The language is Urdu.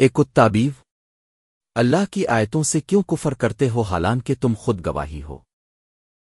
اے کتابیو اللہ کی آیتوں سے کیوں کفر کرتے ہو حالان کہ تم خود گواہی ہو؟